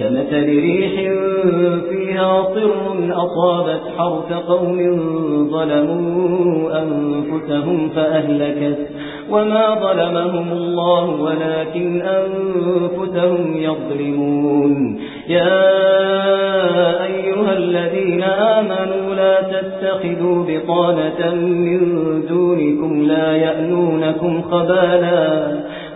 كمثل ريح فيها صر أصابت حرث قوم ظلموا أنفسهم فأهلكت وما ظلمهم الله ولكن أنفسهم يظلمون. يا أيها الذين آمنوا لا تتخذوا بطانة من دونكم لا يأنونكم خبالا.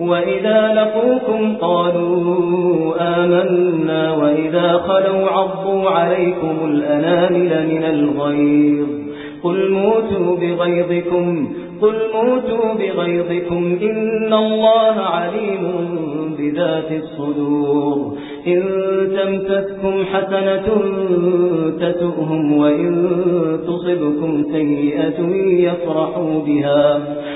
وإذا لقوكم قالوا آمنا وإذا خلوا عضوا عليكم الأنامل من الغيظ قل موتوا بغيظكم قل موتوا بغيظكم إن الله عليم بذات الصدور إن تمسكم حسنة تسؤهم وإن تصبكم سيئة يفرحوا بها